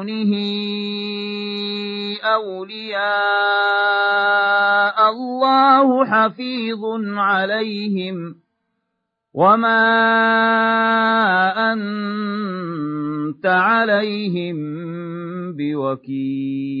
دونه أولياء الله حفيظ عليهم وما أنت عليهم بوكيل.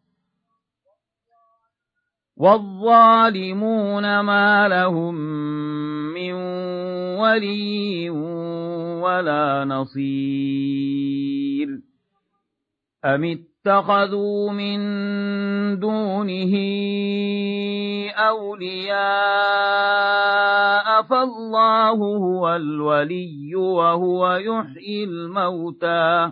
والظالمون ما لهم من ولي ولا نصير. أم اتخذوا من دونه أولياء فالله هو الولي وهو يحيي الموتى.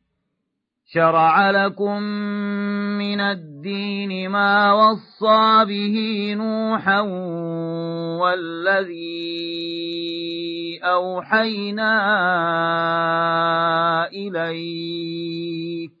شرع لكم من الدين ما وصى به نوحا والذي أوحينا إليك.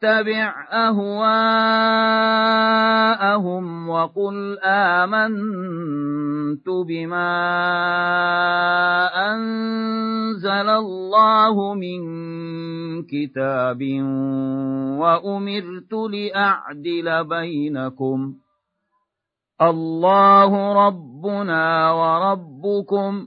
تتبع أهواءهم وقل آمنت بما أنزل الله من كتاب وأمرت لأعدل بينكم الله ربنا وربكم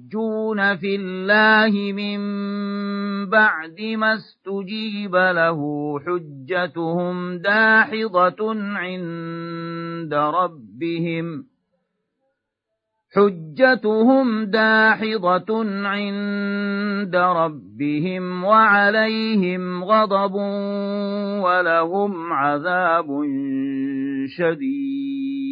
يحجون في الله من بعد ما استجيب له حجتهم داحضة عند ربهم. حجتهم داحضة عند ربهم وعليهم غضب ولهم عذاب شديد.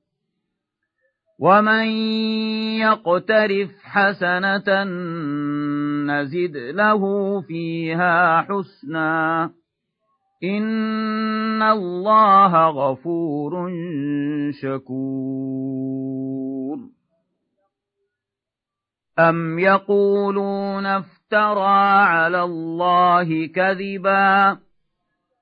ومن يقترف حسنة نزد له فيها حسنا إن الله غفور شكور. أم يقولون افترى على الله كذباً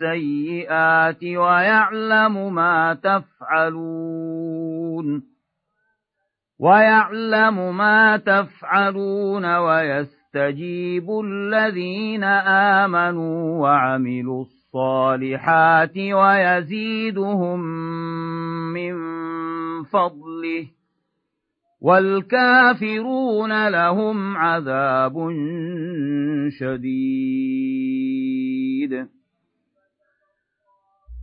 السيئات ويعلم ما تفعلون ويعلم ما تفعلون ويستجيب الذين آمنوا وعملوا الصالحات ويزيدهم من فضله والكافرون لهم عذاب شديد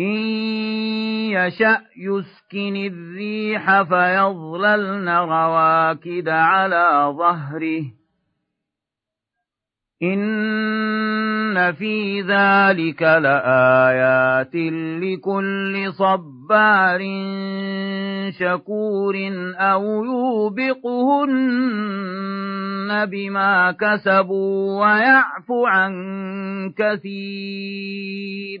إن يشأ يسكن الريح فيظللن رواكد على ظهره. إن في ذلك لآيات لكل صبار شكور أو يوبقهن بما كسبوا ويعفو عن كثير.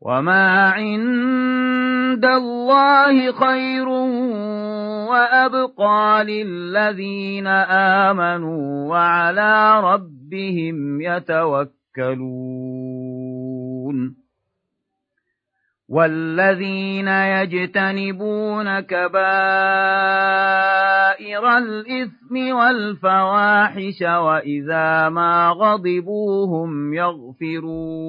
وما عند الله خير وأبقى للذين آمنوا وعلى ربهم يتوكلون والذين يجتنبون كبائر الإثم والفواحش وإذا ما غضبوا هم يغفرون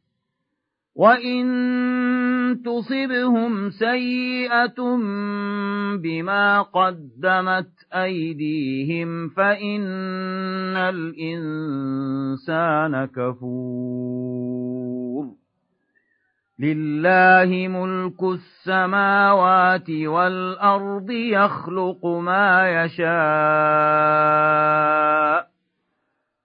وإن تصبهم سيئة بما قدمت أيديهم فإن الإنسان كفور لله ملك السماوات والأرض يخلق ما يشاء